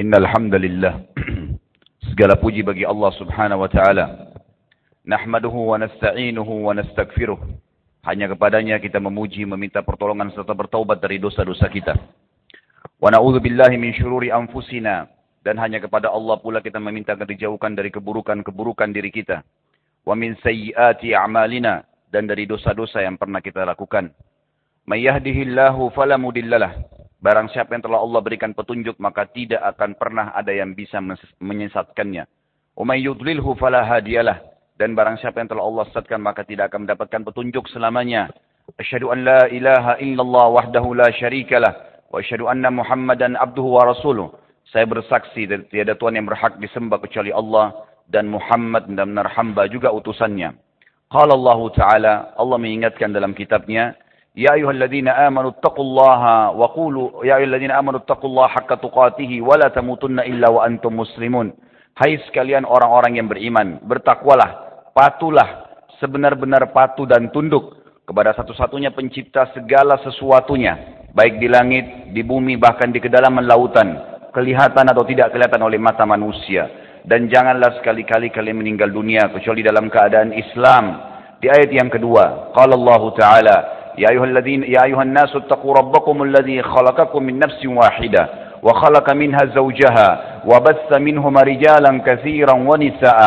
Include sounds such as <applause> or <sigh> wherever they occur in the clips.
Innal hamdalillah <clears throat> segala puji bagi Allah Subhanahu wa taala. Nahmaduhu wa nasta'inuhu wa nastaghfiruh. Hanya kepadanya kita memuji, meminta pertolongan serta bertaubat dari dosa-dosa kita. Wa na'udzu billahi min syururi anfusina dan hanya kepada Allah pula kita meminta dijauhkan dari keburukan-keburukan diri kita. Wa min sayyiati a'malina dan dari dosa-dosa yang pernah kita lakukan. May yahdihillahu fala mudhillalah Barang siapa yang telah Allah berikan petunjuk, maka tidak akan pernah ada yang bisa menyesatkannya. Umay yudlilhu fala hadiyalah. Dan barang siapa yang telah Allah sesatkan, maka tidak akan mendapatkan petunjuk selamanya. Asyhadu an la ilaha illallah wahdahu la syarikalah. Wa asyhadu anna muhammadan abduhu wa rasuluh. Saya bersaksi dan tiada Tuhan yang berhak disembah kecuali Allah dan Muhammad dan benar hamba juga utusannya. Qala Allah Ta'ala, Allah mengingatkan dalam kitabnya, يا أيها الذين آمنوا اتقوا الله وقولوا يا أيها الذين آمنوا اتقوا الله حق تقاته ولا تموتن إلا وأنتم مسلمون Hai sekalian orang-orang yang beriman, bertakwalah, patulah, sebenar-benar patuh dan tunduk kepada satu-satunya pencipta segala sesuatunya, baik di langit, di bumi, bahkan di kedalaman lautan, kelihatan atau tidak kelihatan oleh mata manusia. Dan janganlah sekali-kali kalian meninggal dunia kecuali dalam keadaan Islam. Di ayat yang kedua, qala Allah Ta'ala, يا أيها الذين يا أيها الناس اتقوا ربكم الذي خلقكم من نفس واحدة وخلق منها زوجها وبث منهما رجالا كثيرا ونساء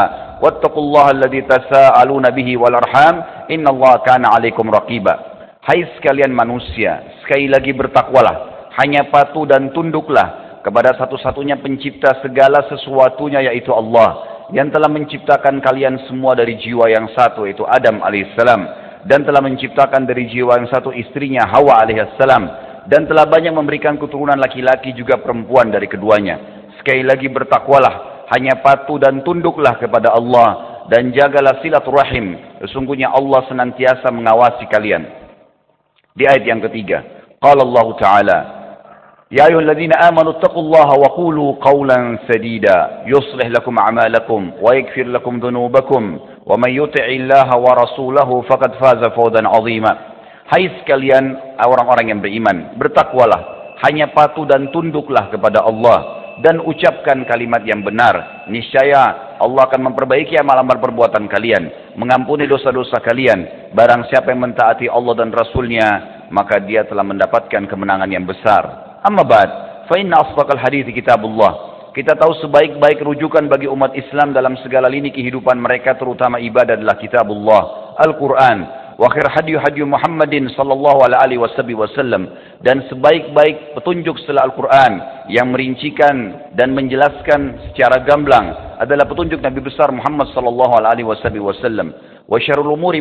واتقوا الله الذي تساءلون به والأرحام إن الله كان عليكم رقيبا Hai sekalian manusia, sekali lagi bertakwalah, hanya patuh dan tunduklah kepada satu-satunya pencipta segala sesuatunya yaitu Allah yang telah menciptakan kalian semua dari jiwa yang satu yaitu Adam alaihissalam dan telah menciptakan dari jiwa yang satu istrinya Hawa alaihissalam dan telah banyak memberikan keturunan laki-laki juga perempuan dari keduanya. Sekali lagi bertakwalah, hanya patuh dan tunduklah kepada Allah dan jagalah silaturahim. Sesungguhnya Allah senantiasa mengawasi kalian. Di ayat yang ketiga, qala Allah Ta'ala, يا أيها الذين آمنوا اتقوا الله وقولوا قولا سديدا يصلح لكم أعمالكم ويغفر لكم ذنوبكم ومن يطع الله ورسوله فقد فاز فوزا عظيما Hai sekalian orang-orang yang beriman, bertakwalah, hanya patuh dan tunduklah kepada Allah dan ucapkan kalimat yang benar. Niscaya Allah akan memperbaiki amal-amal perbuatan kalian, mengampuni dosa-dosa kalian. Barang siapa yang mentaati Allah dan Rasulnya, maka dia telah mendapatkan kemenangan yang besar. Amma ba'd, fa inna asdaqal hadits kitabullah kita tahu sebaik-baik rujukan bagi umat Islam dalam segala lini kehidupan mereka terutama ibadah adalah kitabullah, Al-Quran. Wa khair hadyu Muhammadin sallallahu alaihi wasallam dan sebaik-baik petunjuk setelah Al-Quran yang merincikan dan menjelaskan secara gamblang adalah petunjuk Nabi besar Muhammad sallallahu alaihi wasallam. Wa syarrul umuri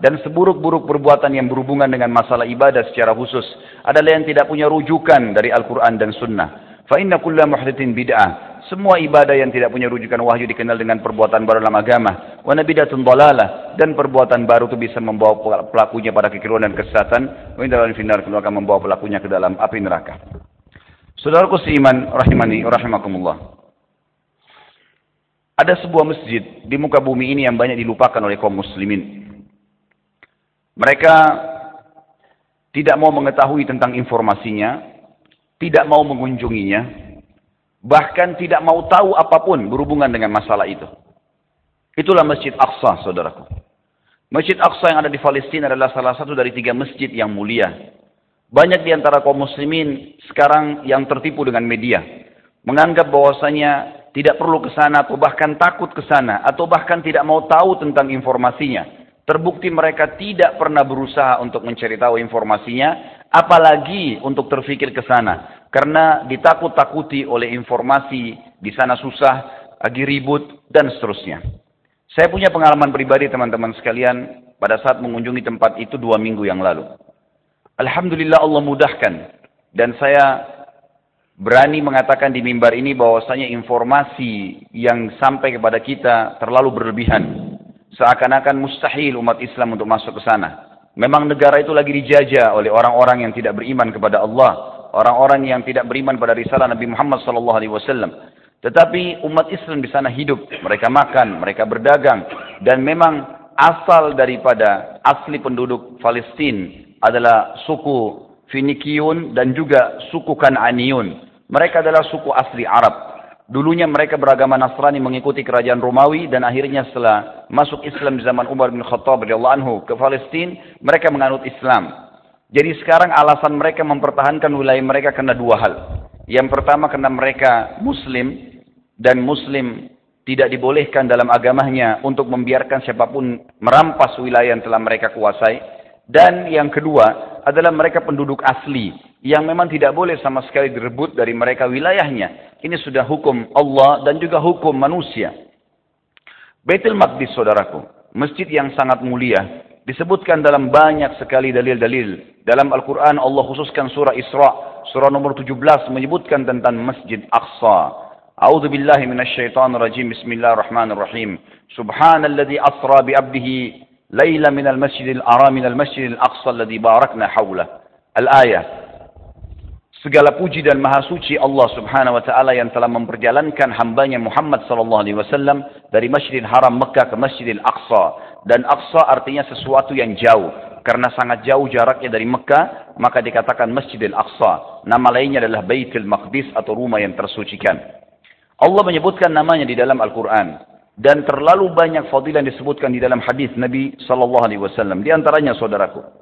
dan seburuk-buruk perbuatan yang berhubungan dengan masalah ibadah secara khusus adalah yang tidak punya rujukan dari Al-Quran dan Sunnah. Fa inna kulla muhdatsin bid'ah. Semua ibadah yang tidak punya rujukan wahyu dikenal dengan perbuatan baru dalam agama. Wa nabidatun dalalah dan perbuatan baru itu bisa membawa pelakunya pada kekeliruan dan kesesatan. Wa inna finar akan membawa pelakunya ke dalam api neraka. Saudaraku seiman rahimani rahimakumullah. Ada sebuah masjid di muka bumi ini yang banyak dilupakan oleh kaum muslimin. Mereka tidak mau mengetahui tentang informasinya, tidak mau mengunjunginya, bahkan tidak mau tahu apa pun berhubungan dengan masalah itu. Itulah Masjid Aqsa, saudaraku. Masjid Aqsa yang ada di Palestina adalah salah satu dari tiga masjid yang mulia. Banyak di antara kaum muslimin sekarang yang tertipu dengan media. Menganggap bahwasanya tidak perlu ke sana atau bahkan takut ke sana atau bahkan tidak mau tahu tentang informasinya. Terbukti mereka tidak pernah berusaha untuk mencari tahu informasinya apalagi untuk terfikir ke sana karena ditakut-takuti oleh informasi di sana susah, lagi ribut dan seterusnya. Saya punya pengalaman pribadi teman-teman sekalian pada saat mengunjungi tempat itu dua minggu yang lalu. Alhamdulillah Allah mudahkan dan saya berani mengatakan di mimbar ini bahwasanya informasi yang sampai kepada kita terlalu berlebihan. Seakan-akan mustahil umat Islam untuk masuk ke sana. Memang negara itu lagi dijajah oleh orang-orang yang tidak beriman kepada Allah, orang-orang yang tidak beriman pada risalah Nabi Muhammad sallallahu alaihi wasallam. Tetapi umat Islam di sana hidup, mereka makan, mereka berdagang dan memang asal daripada asli penduduk Palestina adalah suku Finikiun dan juga suku Kan'aniyun. Mereka adalah suku asli Arab. Dulunya mereka beragama Nasrani mengikuti kerajaan Romawi dan akhirnya setelah masuk Islam di zaman Umar bin Khattab radhiyallahu anhu ke Palestina, mereka menganut Islam. Jadi sekarang alasan mereka mempertahankan wilayah mereka karena dua hal. Yang pertama karena mereka muslim dan muslim tidak dibolehkan dalam agamanya untuk membiarkan siapa pun merampas wilayah yang telah mereka kuasai. Dan yang kedua adalah mereka penduduk asli yang memang tidak boleh sama sekali direbut dari mereka wilayahnya. Ini sudah hukum Allah dan juga hukum manusia. Baitul Maqdis saudaraku, masjid yang sangat mulia disebutkan dalam banyak sekali dalil-dalil. Dalam Al-Qur'an Allah khususkan surah Isra, surah nomor 17 menyebutkan tentang Masjid Aqsa. A'udzu billahi minasyaitonir rajim. Bismillahirrahmanirrahim. Subhanalladzi asra bi 'abdihi laila minal masjidil haram minal masjidil aqsa alladzi barakna hawla. Al-ayah Segala puji dan maha suci Allah subhanahu wa ta'ala yang telah memperjalankan hambanya Muhammad sallallahu alaihi wasallam dari Masjidil Haram Mekah ke Masjidil Aqsa. Dan Aqsa artinya sesuatu yang jauh. Karena sangat jauh jaraknya dari Mekah, maka dikatakan Masjidil Aqsa. Nama lainnya adalah Baitul Maqdis atau rumah yang tersucikan. Allah menyebutkan namanya di dalam Al-Quran. Dan terlalu banyak fadilah yang disebutkan di dalam hadis Nabi sallallahu alaihi wasallam. Di antaranya saudaraku.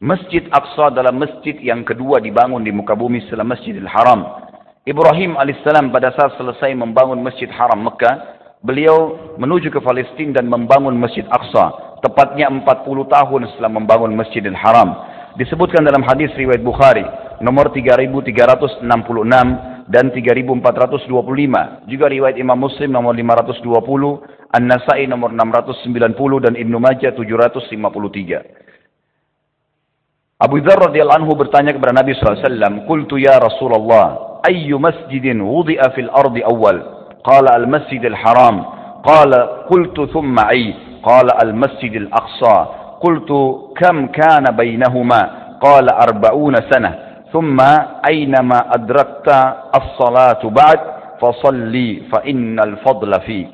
Masjid Aqsa adalah masjid yang kedua dibangun di muka bumi setelah Masjidil Haram. Ibrahim alaihissalam pada saat selesai membangun Masjid Haram Mekah, beliau menuju ke Palestina dan membangun Masjid Aqsa. Tepatnya 40 tahun setelah membangun Masjidil Haram. Disebutkan dalam hadis riwayat Bukhari, nomor 3366 dan 3425. Juga riwayat Imam Muslim nomor 520, An-Nasai nomor 690 dan Ibnu Majah 753. Abu Dzar radhiyallahu anhu bertanya kepada Nabi sallallahu alaihi wasallam, "Qultu ya Rasulullah, ayyu masjidin wudi'a fil ardi awal?" Qala al-Masjidil Haram. Qala qultu thumma ay. Qala al-Masjidil Aqsa. Qultu kam kana bainahuma? Qala 40 sana. Thumma aynama adrakta as-salatu ba'd fasalli fa innal fadla fi.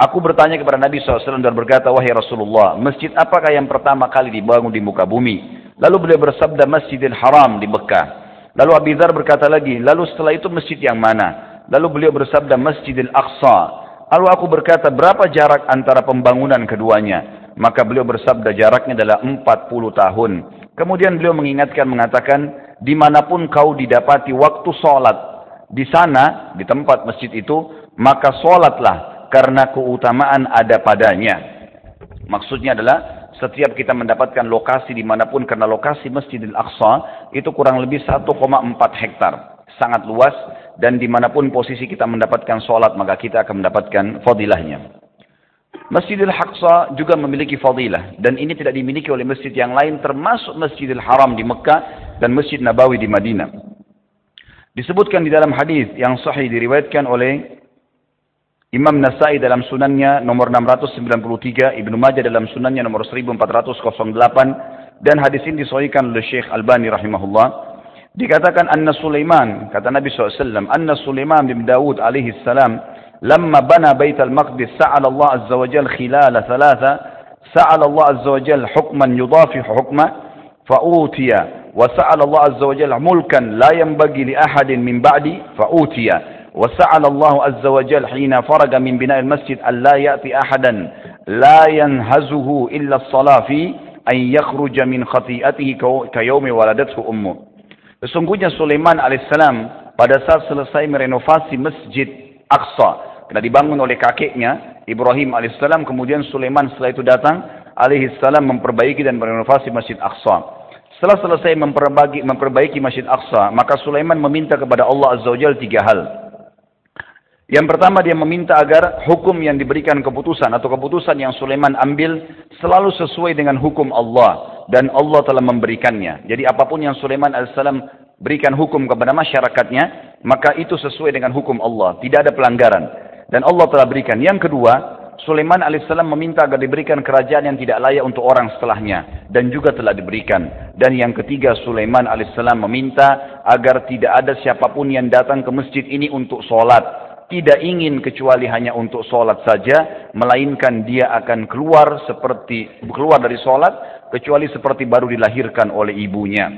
Aku bertanya kepada Nabi SAW dan berkata, Wahai Rasulullah, masjid apakah yang pertama kali dibangun di muka bumi? Lalu beliau bersabda Masjidil Haram di Mekah. Lalu Abi Dhar berkata lagi, lalu setelah itu masjid yang mana? Lalu beliau bersabda Masjidil Aqsa. Lalu aku berkata, berapa jarak antara pembangunan keduanya? Maka beliau bersabda jaraknya adalah 40 tahun. Kemudian beliau mengingatkan, mengatakan, di mana pun kau didapati waktu sholat, di sana, di tempat masjid itu, maka sholatlah karena keutamaan ada padanya. Maksudnya adalah setiap kita mendapatkan lokasi di mana pun karena lokasi Masjidil Aqsa itu kurang lebih 1,4 hektar. Sangat luas dan di mana pun posisi kita mendapatkan sholat maka kita akan mendapatkan fadilahnya. Masjidil Aqsa juga memiliki fadilah dan ini tidak dimiliki oleh masjid yang lain termasuk Masjidil Haram di Mekah dan Masjid Nabawi di Madinah. Disebutkan di dalam hadis yang sahih diriwayatkan oleh Imam Nasai dalam sunannya nomor 693, Ibnu Majah dalam sunannya nomor 1408 dan hadis ini disahihkan oleh Syekh Albani rahimahullah. Dikatakan anna Sulaiman, kata Nabi SAW, anna Sulaiman bin Dawud alaihi salam, lamma bana bait al-Maqdis sa'ala Allah azza wa jal khilala thalatha, sa'ala Allah azza wa jal hukman yudafihu hukma, fa'utiya, wa sa'ala Allah azza wa jal mulkan la yanbaghi li ahadin min ba'di, fa'utiya. وسأل الله عز وجل حين فرج من بناء المسجد أن لا يأتي أحدا لا ينهزه إلا الصلاة فيه أن يخرج من خطيئته كيوم ولدته أمه Sesungguhnya Sulaiman alaihissalam pada saat selesai merenovasi masjid Aqsa, karena dibangun oleh kakeknya Ibrahim alaihissalam, kemudian Sulaiman setelah itu datang alaihissalam memperbaiki dan merenovasi masjid Aqsa. Setelah selesai memperbaiki, memperbaiki masjid Aqsa, maka Sulaiman meminta kepada Allah Azza wa Jalla tiga hal. Yang pertama dia meminta agar hukum yang diberikan keputusan atau keputusan yang Sulaiman ambil selalu sesuai dengan hukum Allah dan Allah telah memberikannya. Jadi apa pun yang Sulaiman alaihissalam berikan hukum kepada masyarakatnya, maka itu sesuai dengan hukum Allah, tidak ada pelanggaran. Dan Allah telah berikan. Yang kedua, Sulaiman alaihissalam meminta agar diberikan kerajaan yang tidak layak untuk orang setelahnya dan juga telah diberikan. Dan yang ketiga Sulaiman alaihissalam meminta agar tidak ada siapa pun yang datang ke masjid ini untuk sholat tidak ingin kecuali hanya untuk sholat saja, melainkan dia akan keluar seperti keluar dari sholat, kecuali seperti baru dilahirkan oleh ibunya.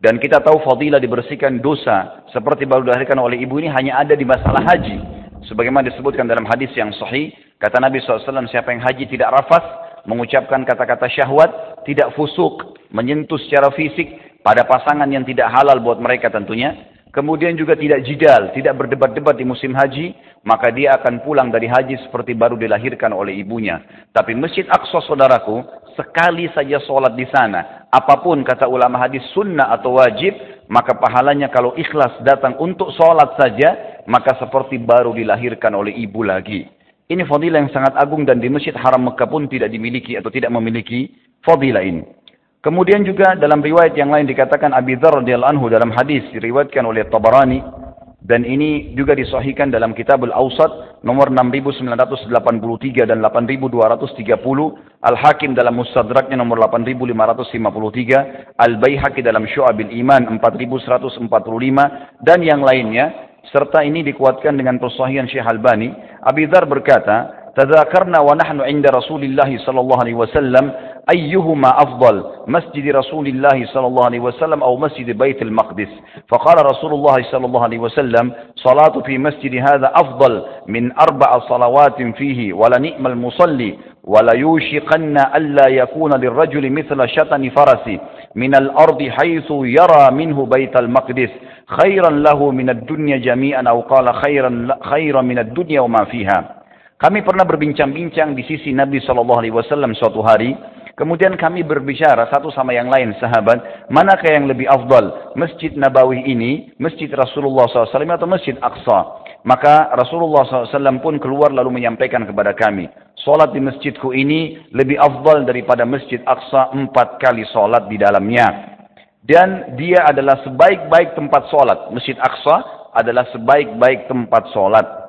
Dan kita tahu fadilah dibersihkan dosa seperti baru dilahirkan oleh ibu ini hanya ada di masalah haji. Sebagaimana disebutkan dalam hadis yang sahih, kata Nabi SAW, siapa yang haji tidak rafas, mengucapkan kata-kata syahwat, tidak fusuk, menyentuh secara fisik pada pasangan yang tidak halal buat mereka tentunya, kemudian juga tidak jidal, tidak berdebat-debat di musim haji, maka dia akan pulang dari haji seperti baru dilahirkan oleh ibunya. Tapi Masjid Aqsa saudaraku, sekali saja sholat di sana, apa pun kata ulama hadis sunnah atau wajib, maka pahalanya kalau ikhlas datang untuk sholat saja, maka seperti baru dilahirkan oleh ibu lagi. Ini fadilah yang sangat agung dan di Masjid Haram Mekah pun tidak dimiliki atau tidak memiliki fadilah ini. Kemudian juga dalam riwayat yang lain dikatakan Abi Dzar radhiyallahu anhu dalam hadis diriwayatkan oleh Tabarani. Dan ini juga disahihkan dalam Kitabul Awsat nomor 6983 dan 8230, Al-Hakim dalam Mustadraknya nomor 8553, Al-Baihaqi dalam Syu'abil Iman 4145 dan yang lainnya serta ini dikuatkan dengan persahihan Syekh Albani. Abi Dzar berkata, "Tadzakarna wa nahnu 'inda Rasulillah sallallahu alaihi wasallam أيهما أفضل مسجد رسول الله صلى الله عليه وسلم أو مسجد بيت المقدس؟ فقال رسول الله صلى الله عليه وسلم صلاة في مسجد هذا أفضل من أربع صلوات فيه ولنئم المصلي وليوشقن ألا يكون للرجل مثل شطن فرس من الأرض حيث يرى منه بيت المقدس. خيرا له من الدنيا جميعا أو قال خيرا, خيرا من الدنيا وما فيها. Kami pernah berbincang-bincang di sisi Nabi Shallallahu Alaihi Wasallam suatu hari Kemudian kami berbicara satu sama yang lain sahabat, manakah yang lebih afdal? Masjid Nabawi ini, Masjid Rasulullah SAW atau Masjid Aqsa? Maka Rasulullah SAW pun keluar lalu menyampaikan kepada kami, solat di masjidku ini lebih afdal daripada Masjid Aqsa empat kali solat di dalamnya. Dan dia adalah sebaik-baik tempat solat. Masjid Aqsa adalah sebaik-baik tempat solat.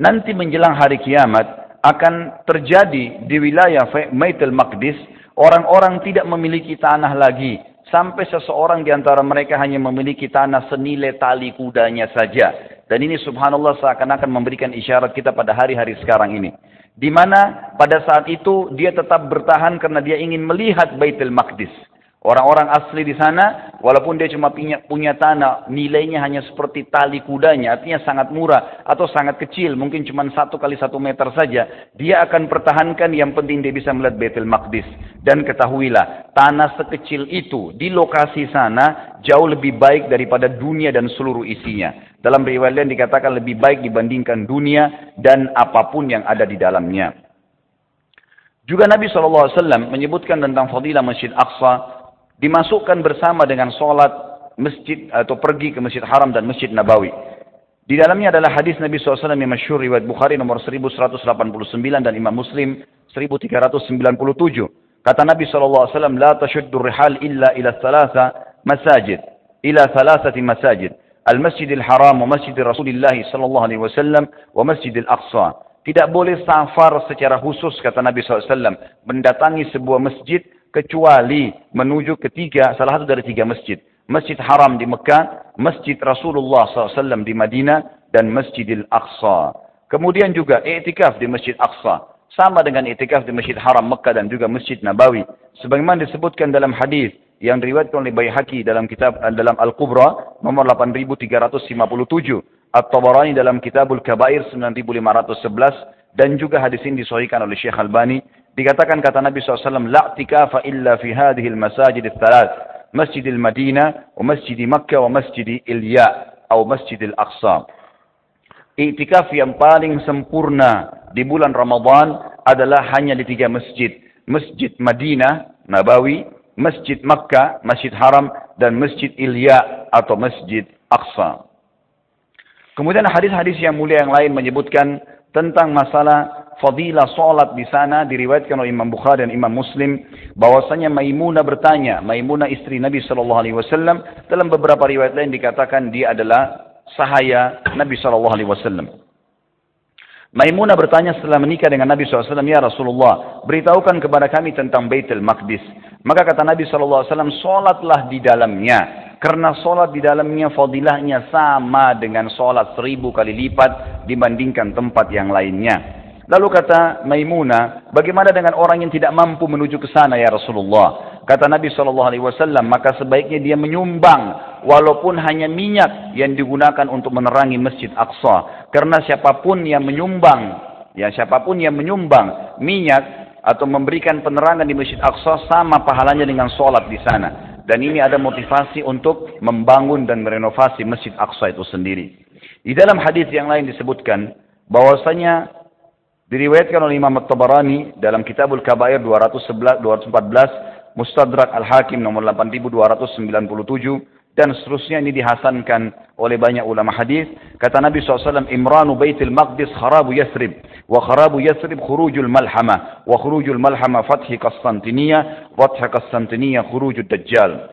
Nanti menjelang hari kiamat, akan terjadi di wilayah Baitul Maqdis, orang-orang tidak memiliki tanah lagi. Sampai seseorang di antara mereka hanya memiliki tanah senilai tali kudanya saja. Dan ini subhanallah seakan-akan memberikan isyarat kita pada hari-hari sekarang ini. Di mana pada saat itu dia tetap bertahan karena dia ingin melihat Baitul Maqdis. Orang-orang asli di sana, walaupun dia cuma punya, punya tanah, nilainya hanya seperti tali kudanya, artinya sangat murah atau sangat kecil, mungkin cuma satu kali satu meter saja. Dia akan pertahankan, yang penting dia bisa melihat Betel Maqdis. Dan ketahuilah, tanah sekecil itu di lokasi sana jauh lebih baik daripada dunia dan seluruh isinya. Dalam riwayat lain dikatakan lebih baik dibandingkan dunia dan apa pun yang ada di dalamnya. Juga Nabi SAW menyebutkan tentang fadilah Masjid Aqsa dimasukkan bersama dengan sholat masjid atau pergi ke Masjid Haram dan Masjid Nabawi. Di dalamnya adalah hadis Nabi SAW yang masyhur riwayat Bukhari nomor 1189 dan Imam Muslim 1397. Kata Nabi SAW, La tashuddu rihal illa ila thalatha masajid. Ila thalathati masajid. Al-Masjidil Haram wa Masjid Rasulullah sallallahu alaihi wasallam wa Masjidil Aqsa. Tidak boleh safar secara khusus kata Nabi SAW mendatangi sebuah masjid kecuali menuju ketiga salah satu dari tiga masjid. Masjid Haram di Mekah, Masjid Rasulullah SAW di Madinah, dan Masjidil Aqsa. Kemudian juga i'tikaf di Masjid Aqsa. Sama dengan i'tikaf di Masjid Haram Mekah dan juga Masjid Nabawi. Sebagaimana disebutkan dalam hadis yang diriwayatkan oleh Baihaqi dalam kitab dalam Al-Kubra nomor 8357, At-Tabarani dalam Kitabul Kabair 9511 dan juga hadis ini disahihkan oleh Syekh Albani Dikatakan kata Nabi SAW, La tikafa illa fi hadhihi al-masajid al-thalath. Masjid al-Madinah, wa masjid Makkah, wa masjid Ilya, atau masjid al-Aqsa. Iktikaf yang paling sempurna di bulan Ramadan adalah hanya di tiga masjid. Masjid Madinah, Nabawi, Masjid Makkah, Masjid Haram, dan Masjid Ilya atau Masjid Aqsa. Kemudian hadis-hadis yang mulia yang lain menyebutkan tentang masalah fadilah salat di sana diriwayatkan oleh Imam Bukhari dan Imam Muslim bahwasanya Maimunah bertanya, Maimunah istri Nabi sallallahu alaihi wasallam dalam beberapa riwayat lain dikatakan dia adalah sahaya Nabi sallallahu alaihi wasallam. Maimunah bertanya setelah menikah dengan Nabi SAW, Ya Rasulullah, beritahukan kepada kami tentang Baitul Maqdis. Maka kata Nabi SAW, solatlah di dalamnya. Karena solat di dalamnya fadilahnya sama dengan solat seribu kali lipat dibandingkan tempat yang lainnya. Lalu kata Maimunah, bagaimana dengan orang yang tidak mampu menuju ke sana ya Rasulullah? kata Nabi Wasallam, maka sebaiknya dia menyumbang walaupun hanya minyak yang digunakan untuk menerangi Masjid Aqsa. Karena siapa pun yang menyumbang, ya siapa pun yang menyumbang minyak atau memberikan penerangan di Masjid Aqsa sama pahalanya dengan sholat di sana. Dan ini ada motivasi untuk membangun dan merenovasi Masjid Aqsa itu sendiri. Di dalam hadis yang lain disebutkan bahwasanya diriwayatkan oleh Imam At-Tabarani dalam Kitabul Kabair 214 Mustadrak Al-Hakim nomor 8297 dan seterusnya ini dihasankan oleh banyak ulama hadis kata Nabi SAW Imranu Baitul Maqdis kharabu Yathrib Yathrib khurujul malhama. Wa khurujul malhama fathi Qastantiniya fathi Qastantiniya khurujul Dajjal.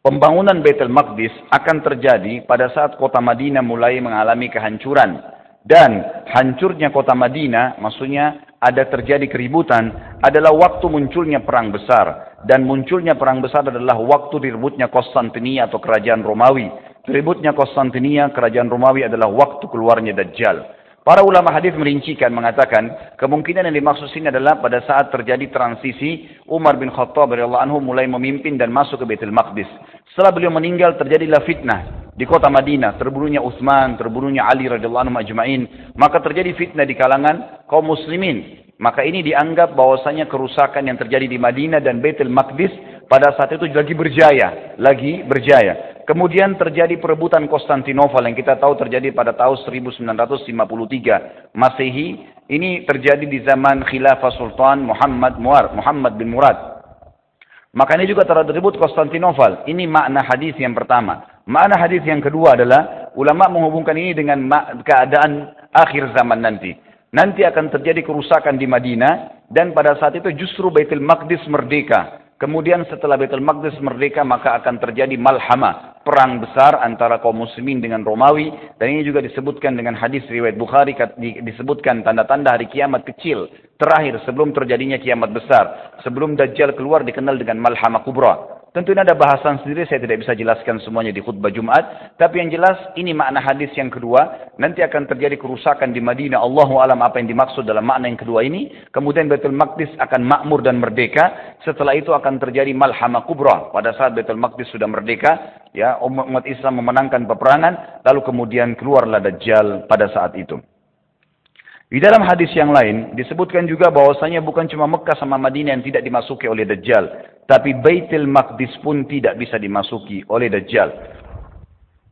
Pembangunan Baitul Maqdis akan terjadi pada saat kota Madinah mulai mengalami kehancuran. Dan hancurnya kota Madinah maksudnya ada terjadi keributan adalah waktu munculnya perang besar. Dan munculnya perang besar adalah waktu direbutnya Konstantinia atau kerajaan Romawi. Direbutnya Konstantinia kerajaan Romawi adalah waktu keluarnya Dajjal. Para ulama hadis merincikan mengatakan kemungkinan yang dimaksud sini adalah pada saat terjadi transisi Umar bin Khattab radhiyallahu anhu mulai memimpin dan masuk ke Baitul Maqdis. Setelah beliau meninggal terjadilah fitnah di kota Madinah, terbunuhnya Utsman, terbunuhnya Ali radhiyallahu anhu ajma'in, maka terjadi fitnah di kalangan kaum muslimin. Maka ini dianggap bahwasanya kerusakan yang terjadi di Madinah dan Baitul Maqdis pada saat itu lagi berjaya, lagi berjaya. Kemudian terjadi perebutan Konstantinopel yang kita tahu terjadi pada tahun 1953 Masehi. Ini terjadi di zaman khilafah Sultan Muhammad Muar, Muhammad bin Murad. Maka ini juga terrebut Konstantinopel. Ini makna hadis yang pertama. Makna hadis yang kedua adalah ulama menghubungkan ini dengan keadaan akhir zaman nanti. Nanti akan terjadi kerusakan di Madinah dan pada saat itu justru Baitul Maqdis merdeka. Kemudian setelah Baitul Maqdis merdeka maka akan terjadi malhama, perang besar antara kaum muslimin dengan Romawi dan ini juga disebutkan dengan hadis riwayat Bukhari disebutkan tanda-tanda hari kiamat kecil terakhir sebelum terjadinya kiamat besar, sebelum Dajjal keluar dikenal dengan malhama kubra. Tentu ini ada bahasan sendiri, saya tidak bisa jelaskan semuanya di khutbah Jumat. Tapi yang jelas, ini makna hadis yang kedua. Nanti akan terjadi kerusakan di Madinah. Allahu alam apa yang dimaksud dalam makna yang kedua ini. Kemudian Betul Maqdis akan makmur dan merdeka. Setelah itu akan terjadi malhama kubra. Pada saat Betul Maqdis sudah merdeka, ya umat Islam memenangkan peperangan. Lalu kemudian keluarlah Dajjal pada saat itu. Di dalam hadis yang lain disebutkan juga bahwasanya bukan cuma Mekah sama Madinah yang tidak dimasuki oleh Dajjal, tapi Baitul Maqdis pun tidak bisa dimasuki oleh Dajjal.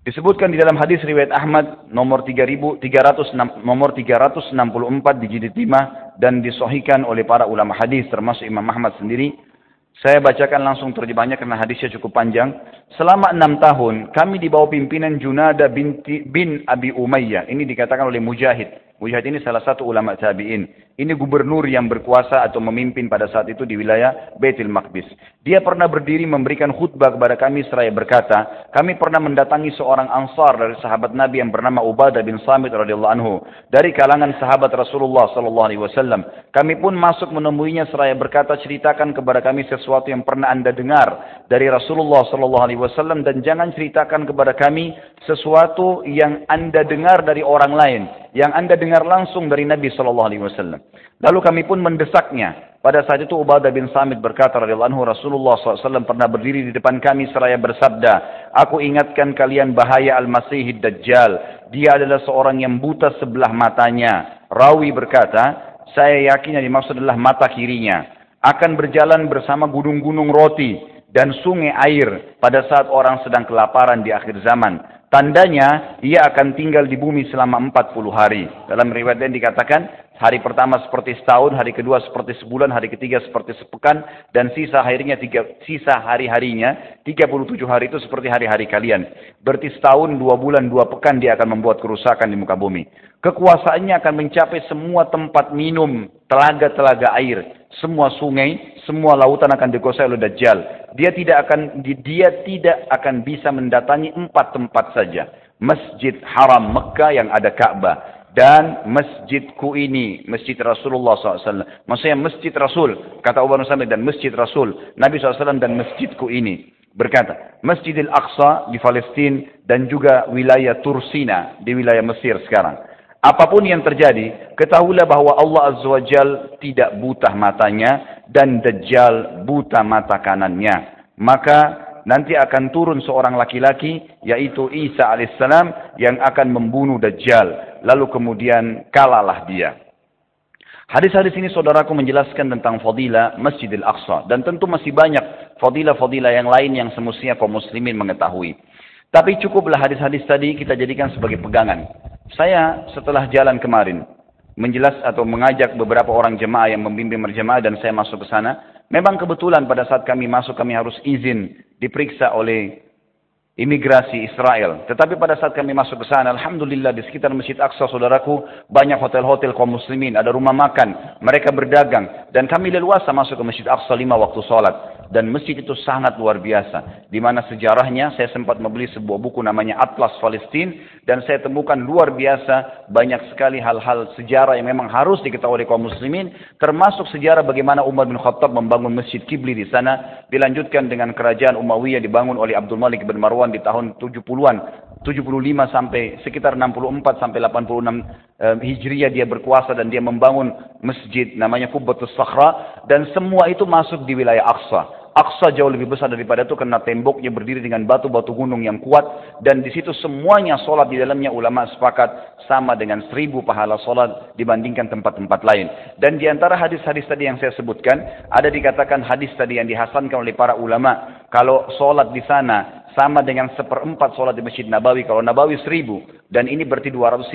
Disebutkan di dalam hadis riwayat Ahmad nomor 3300 nomor 364 di jilid 5 dan disohikan oleh para ulama hadis termasuk Imam Ahmad sendiri. Saya bacakan langsung terjemahnya karena hadisnya cukup panjang. Selama enam tahun kami di bawah pimpinan Junada binti, bin Abi Umayyah. Ini dikatakan oleh Mujahid. Mujahid ini salah satu ulama tabi'in. Ini gubernur yang berkuasa atau memimpin pada saat itu di wilayah Baitul Maqdis. Dia pernah berdiri memberikan khutbah kepada kami seraya berkata, kami pernah mendatangi seorang ansar dari sahabat Nabi yang bernama Ubadah bin Samit radhiyallahu anhu dari kalangan sahabat Rasulullah sallallahu alaihi wasallam. Kami pun masuk menemuinya seraya berkata, ceritakan kepada kami sesuatu yang pernah Anda dengar dari Rasulullah sallallahu alaihi wasallam dan jangan ceritakan kepada kami sesuatu yang Anda dengar dari orang lain yang Anda dengar langsung dari Nabi Shallallahu Alaihi Wasallam. Lalu kami pun mendesaknya. Pada saat itu Ubadah bin Samit berkata radhiyallahu anhu Rasulullah SAW pernah berdiri di depan kami seraya bersabda, Aku ingatkan kalian bahaya Al-Masih Dajjal. Dia adalah seorang yang buta sebelah matanya. Rawi berkata, saya yakin yang dimaksud adalah mata kirinya. Akan berjalan bersama gunung-gunung roti dan sungai air pada saat orang sedang kelaparan di akhir zaman Tandanya ia akan tinggal di bumi selama 40 hari. Dalam riwayat yang dikatakan hari pertama seperti setahun, hari kedua seperti sebulan, hari ketiga seperti sepekan dan sisa harinya tiga, sisa hari-harinya 37 hari itu seperti hari-hari kalian. Berarti setahun, dua bulan, dua pekan dia akan membuat kerusakan di muka bumi. Kekuasaannya akan mencapai semua tempat minum, telaga-telaga air, semua sungai, semua lautan akan dikuasai oleh Dajjal dia tidak akan dia tidak akan bisa mendatangi empat tempat saja. Masjid Haram Mekah yang ada Ka'bah dan masjidku ini, masjid Rasulullah SAW. Maksudnya masjid Rasul, kata Umar Samir dan masjid Rasul, Nabi SAW dan masjidku ini. Berkata, Masjidil Aqsa di Palestina dan juga wilayah Tursina di wilayah Mesir sekarang. Apa pun yang terjadi, ketahuilah bahwa Allah Azza wa tidak buta matanya dan Dajjal buta mata kanannya. Maka nanti akan turun seorang laki-laki yaitu Isa alaihissalam yang akan membunuh Dajjal. Lalu kemudian kalalah dia. Hadis-hadis ini saudaraku menjelaskan tentang fadilah Masjidil Aqsa. Dan tentu masih banyak fadilah-fadilah yang lain yang semestinya kaum muslimin mengetahui. Tapi cukuplah hadis-hadis tadi kita jadikan sebagai pegangan. Saya setelah jalan kemarin menjelas atau mengajak beberapa orang jemaah yang membimbing berjemaah dan saya masuk ke sana. Memang kebetulan pada saat kami masuk kami harus izin diperiksa oleh imigrasi Israel. Tetapi pada saat kami masuk ke sana, Alhamdulillah di sekitar Masjid Aqsa, saudaraku, banyak hotel-hotel kaum muslimin, ada rumah makan, mereka berdagang. Dan kami leluasa masuk ke Masjid Aqsa lima waktu sholat dan masjid itu sangat luar biasa. Di mana sejarahnya saya sempat membeli sebuah buku namanya Atlas Palestina dan saya temukan luar biasa banyak sekali hal-hal sejarah yang memang harus diketahui oleh kaum muslimin termasuk sejarah bagaimana Umar bin Khattab membangun Masjid Kibli di sana dilanjutkan dengan kerajaan Umayyah dibangun oleh Abdul Malik bin Marwan di tahun 70-an 75 sampai sekitar 64 sampai 86 eh, Hijriah dia berkuasa dan dia membangun masjid namanya Kubbatus Sakhra dan semua itu masuk di wilayah Aqsa. Aqsa jauh lebih besar daripada itu karena temboknya berdiri dengan batu-batu gunung yang kuat dan di situ semuanya solat di dalamnya ulama sepakat sama dengan seribu pahala solat dibandingkan tempat-tempat lain. Dan di antara hadis-hadis tadi yang saya sebutkan ada dikatakan hadis tadi yang dihasankan oleh para ulama kalau solat di sana sama dengan seperempat solat di Masjid Nabawi. Kalau Nabawi seribu dan ini berarti 250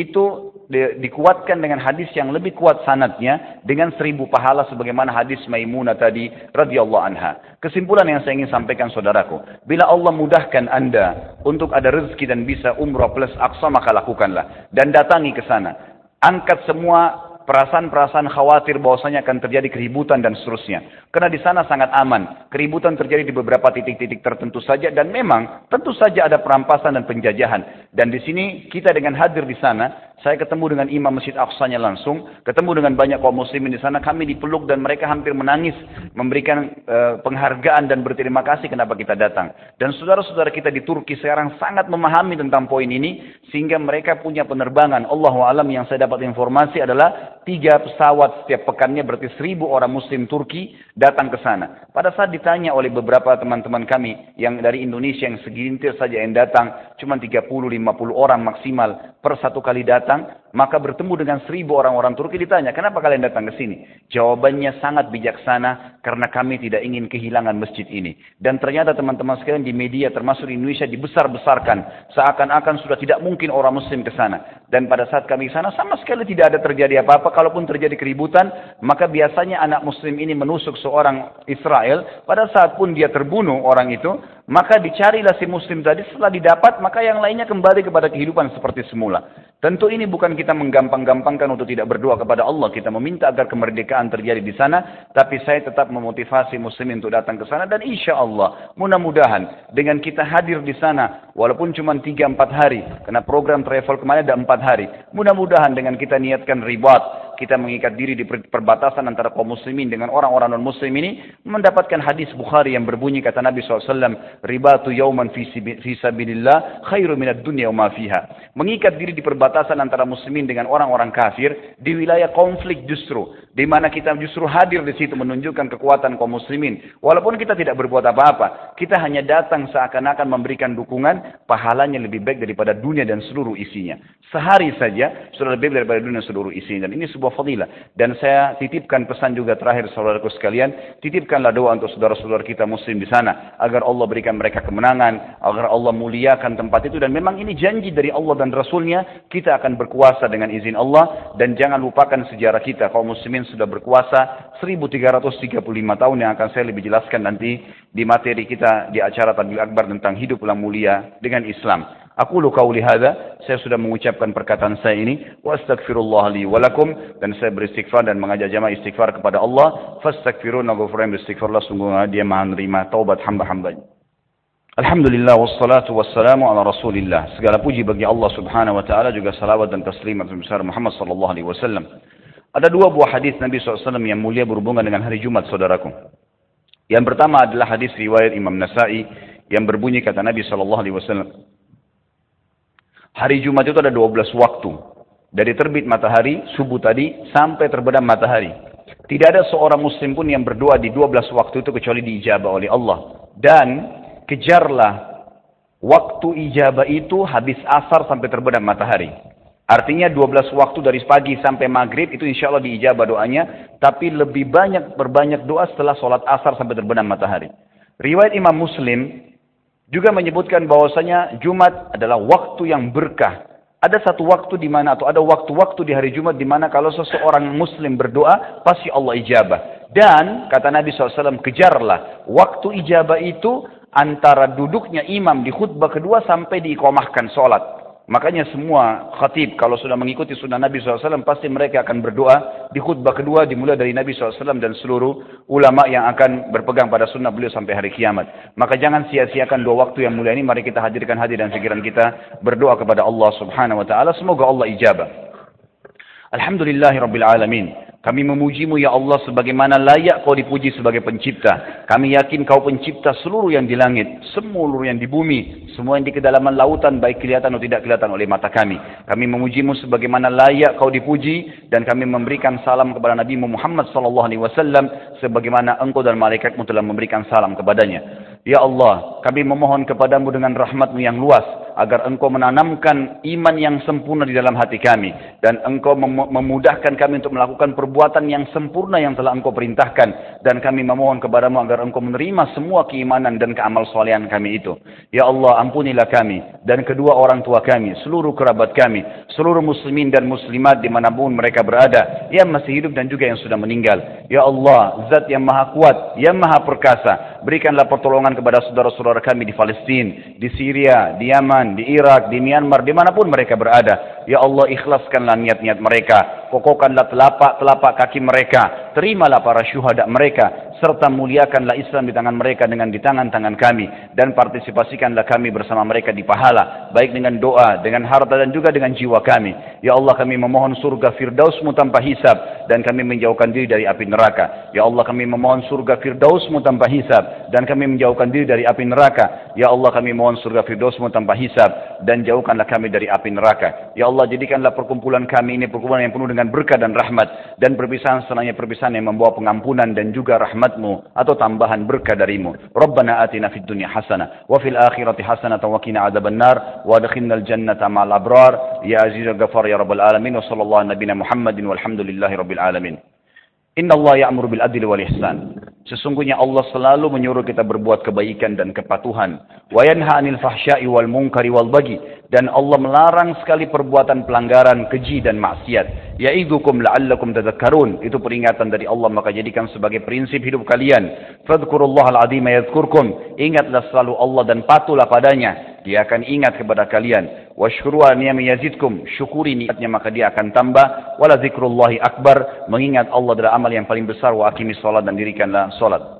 itu di, dikuatkan dengan hadis yang lebih kuat sanatnya dengan seribu pahala sebagaimana hadis Maimunah tadi radhiyallahu anha. Kesimpulan yang saya ingin sampaikan saudaraku, bila Allah mudahkan Anda untuk ada rezeki dan bisa umrah plus aqsa maka lakukanlah dan datangi ke sana. Angkat semua perasaan-perasaan khawatir bahwasanya akan terjadi keributan dan seterusnya. Karena di sana sangat aman. Keributan terjadi di beberapa titik-titik tertentu saja dan memang tentu saja ada perampasan dan penjajahan. Dan di sini kita dengan hadir di sana saya ketemu dengan imam Masjid Aqsa-nya langsung, ketemu dengan banyak kaum muslimin di sana, kami dipeluk dan mereka hampir menangis, memberikan uh, penghargaan dan berterima kasih kenapa kita datang. Dan saudara-saudara kita di Turki sekarang sangat memahami tentang poin ini, sehingga mereka punya penerbangan. Allah alam yang saya dapat informasi adalah tiga pesawat setiap pekannya berarti seribu orang muslim Turki datang ke sana. Pada saat ditanya oleh beberapa teman-teman kami yang dari Indonesia yang segintir saja yang datang, cuma 30-50 orang maksimal per satu kali datang, maka bertemu dengan seribu orang-orang Turki ditanya, kenapa kalian datang ke sini? Jawabannya sangat bijaksana, karena kami tidak ingin kehilangan masjid ini. Dan ternyata teman-teman sekalian di media, termasuk di Indonesia, dibesar-besarkan. Seakan-akan sudah tidak mungkin orang muslim ke sana. Dan pada saat kami ke sana, sama sekali tidak ada terjadi apa-apa. Kalaupun terjadi keributan, maka biasanya anak muslim ini menusuk seorang Israel. Pada saat pun dia terbunuh orang itu, maka dicarilah si muslim tadi setelah didapat maka yang lainnya kembali kepada kehidupan seperti semula. Tentu ini bukan kita menggampang-gampangkan untuk tidak berdoa kepada Allah, kita meminta agar kemerdekaan terjadi di sana, tapi saya tetap memotivasi muslimin untuk datang ke sana dan insya Allah mudah-mudahan dengan kita hadir di sana walaupun cuma 3-4 hari karena program travel kemarin ada 4 hari. Mudah-mudahan dengan kita niatkan ribat kita mengikat diri di perbatasan antara kaum muslimin dengan orang-orang non muslim ini mendapatkan hadis Bukhari yang berbunyi kata Nabi SAW ribatu yauman fi sabilillah khairu minad dunya wa fiha. Mengikat diri di perbatasan antara muslimin dengan orang-orang kafir di wilayah konflik justru di mana kita justru hadir di situ menunjukkan kekuatan kaum muslimin. Walaupun kita tidak berbuat apa-apa kita hanya datang seakan-akan memberikan dukungan pahalanya lebih baik daripada dunia dan seluruh isinya. Sehari saja sudah lebih baik daripada dunia seluruh isinya. Dan ini sebuah sebuah fadilah. Dan saya titipkan pesan juga terakhir saudaraku sekalian, titipkanlah doa untuk saudara-saudara kita muslim di sana agar Allah berikan mereka kemenangan, agar Allah muliakan tempat itu dan memang ini janji dari Allah dan Rasulnya kita akan berkuasa dengan izin Allah dan jangan lupakan sejarah kita kaum muslimin sudah berkuasa 1335 tahun yang akan saya lebih jelaskan nanti di materi kita di acara Tabil Akbar tentang hidup yang mulia dengan Islam. Aku lu kauli hadza, saya sudah mengucapkan perkataan saya ini, wa astaghfirullah li wa lakum dan saya beristighfar dan mengajak jamaah istighfar kepada Allah, fastaghfiruna ghufran beristighfarlah sungguh dia Maha menerima taubat hamba-hambanya. Alhamdulillah wassalatu wassalamu ala Rasulillah. Segala puji bagi Allah Subhanahu wa taala juga salawat dan taslimat besar Muhammad sallallahu alaihi wasallam. Ada dua buah hadis Nabi SAW yang mulia berhubungan dengan hari Jumat saudaraku. Yang pertama adalah hadis riwayat Imam Nasai yang berbunyi kata Nabi wasallam Hari Jumat itu ada 12 waktu. Dari terbit matahari, subuh tadi, sampai terbenam matahari. Tidak ada seorang muslim pun yang berdoa di 12 waktu itu kecuali diijabah oleh Allah. Dan kejarlah waktu ijabah itu habis asar sampai terbenam matahari. Artinya 12 waktu dari pagi sampai maghrib itu insya Allah diijabah doanya. Tapi lebih banyak berbanyak doa setelah sholat asar sampai terbenam matahari. Riwayat Imam Muslim juga menyebutkan bahwasanya Jumat adalah waktu yang berkah. Ada satu waktu di mana atau ada waktu-waktu di hari Jumat di mana kalau seseorang Muslim berdoa pasti Allah ijabah. Dan kata Nabi SAW kejarlah waktu ijabah itu antara duduknya imam di khutbah kedua sampai diikomahkan sholat. Makanya semua khatib kalau sudah mengikuti sunnah Nabi SAW pasti mereka akan berdoa di khutbah kedua dimulai dari Nabi SAW dan seluruh ulama yang akan berpegang pada sunnah beliau sampai hari kiamat. Maka jangan sia-siakan dua waktu yang mulia ini. Mari kita hadirkan hadir dan pikiran kita berdoa kepada Allah Subhanahu Wa Taala. Semoga Allah ijabah. Alhamdulillahirabbil alamin. Kami memujimu ya Allah sebagaimana layak kau dipuji sebagai pencipta. Kami yakin kau pencipta seluruh yang di langit, seluruh yang di bumi, semua yang di kedalaman lautan baik kelihatan atau tidak kelihatan oleh mata kami. Kami memujimu sebagaimana layak kau dipuji dan kami memberikan salam kepada Nabi Muhammad sallallahu alaihi wasallam sebagaimana engkau dan malaikatmu telah memberikan salam kepadanya. Ya Allah, kami memohon kepadamu dengan rahmatmu yang luas, agar engkau menanamkan iman yang sempurna di dalam hati kami. Dan engkau mem memudahkan kami untuk melakukan perbuatan yang sempurna yang telah engkau perintahkan. Dan kami memohon kepadamu agar engkau menerima semua keimanan dan keamal solehan kami itu. Ya Allah, ampunilah kami dan kedua orang tua kami, seluruh kerabat kami, seluruh muslimin dan muslimat di mana pun mereka berada, yang masih hidup dan juga yang sudah meninggal. Ya Allah, zat yang maha kuat, yang maha perkasa, berikanlah pertolongan kepada saudara-saudara kami di Palestina, di Syria, di Yaman, di Irak, di Myanmar, di mana pun mereka berada. Ya Allah ikhlaskanlah niat-niat mereka, kokohkanlah telapak-telapak kaki mereka, terimalah para syuhada mereka, serta muliakanlah Islam di tangan mereka dengan di tangan-tangan kami, dan partisipasikanlah kami bersama mereka di pahala, baik dengan doa, dengan harta dan juga dengan jiwa kami. Ya Allah kami memohon surga firdausmu tanpa hisab, dan kami menjauhkan diri dari api neraka. Ya Allah kami memohon surga firdausmu tanpa hisab, dan kami menjauhkan diri dari api neraka. Ya Allah kami mohon surga firdausmu tanpa hisab, dan jauhkanlah kami dari api neraka. Ya Allah jadikanlah perkumpulan kami ini perkumpulan yang penuh dengan berkah dan rahmat dan perpisahan setelahnya perpisahan yang membawa pengampunan dan juga rahmatmu atau tambahan berkah darimu. Rabbana atina fid dunya hasanah wa fil akhirati hasanah wa qina adzabannar wa adkhilnal jannata ma'al abrar ya azizul ghafar ya rabbal alamin wa sallallahu nabiyana Muhammadin walhamdulillahi rabbil alamin. Inna Allah ya'muru bil adli wal ihsan. Sesungguhnya Allah selalu menyuruh kita berbuat kebaikan dan kepatuhan. Wa yanha 'anil fahsya'i wal munkari wal bagi. Dan Allah melarang sekali perbuatan pelanggaran, keji dan maksiat. Ya'idukum la'allakum tadhakkarun. Itu peringatan dari Allah maka jadikan sebagai prinsip hidup kalian. Fadhkurullaha al-'azima yadhkurkum. Ingatlah selalu Allah dan patuhlah padanya. Dia akan ingat kepada kalian. Washkuru ni'ami yazidkum. Syukuri nikmatnya maka dia akan tambah. Wala zikrullahi akbar. Mengingat Allah adalah amal yang paling besar. Wa akimi salat dan dirikanlah salat.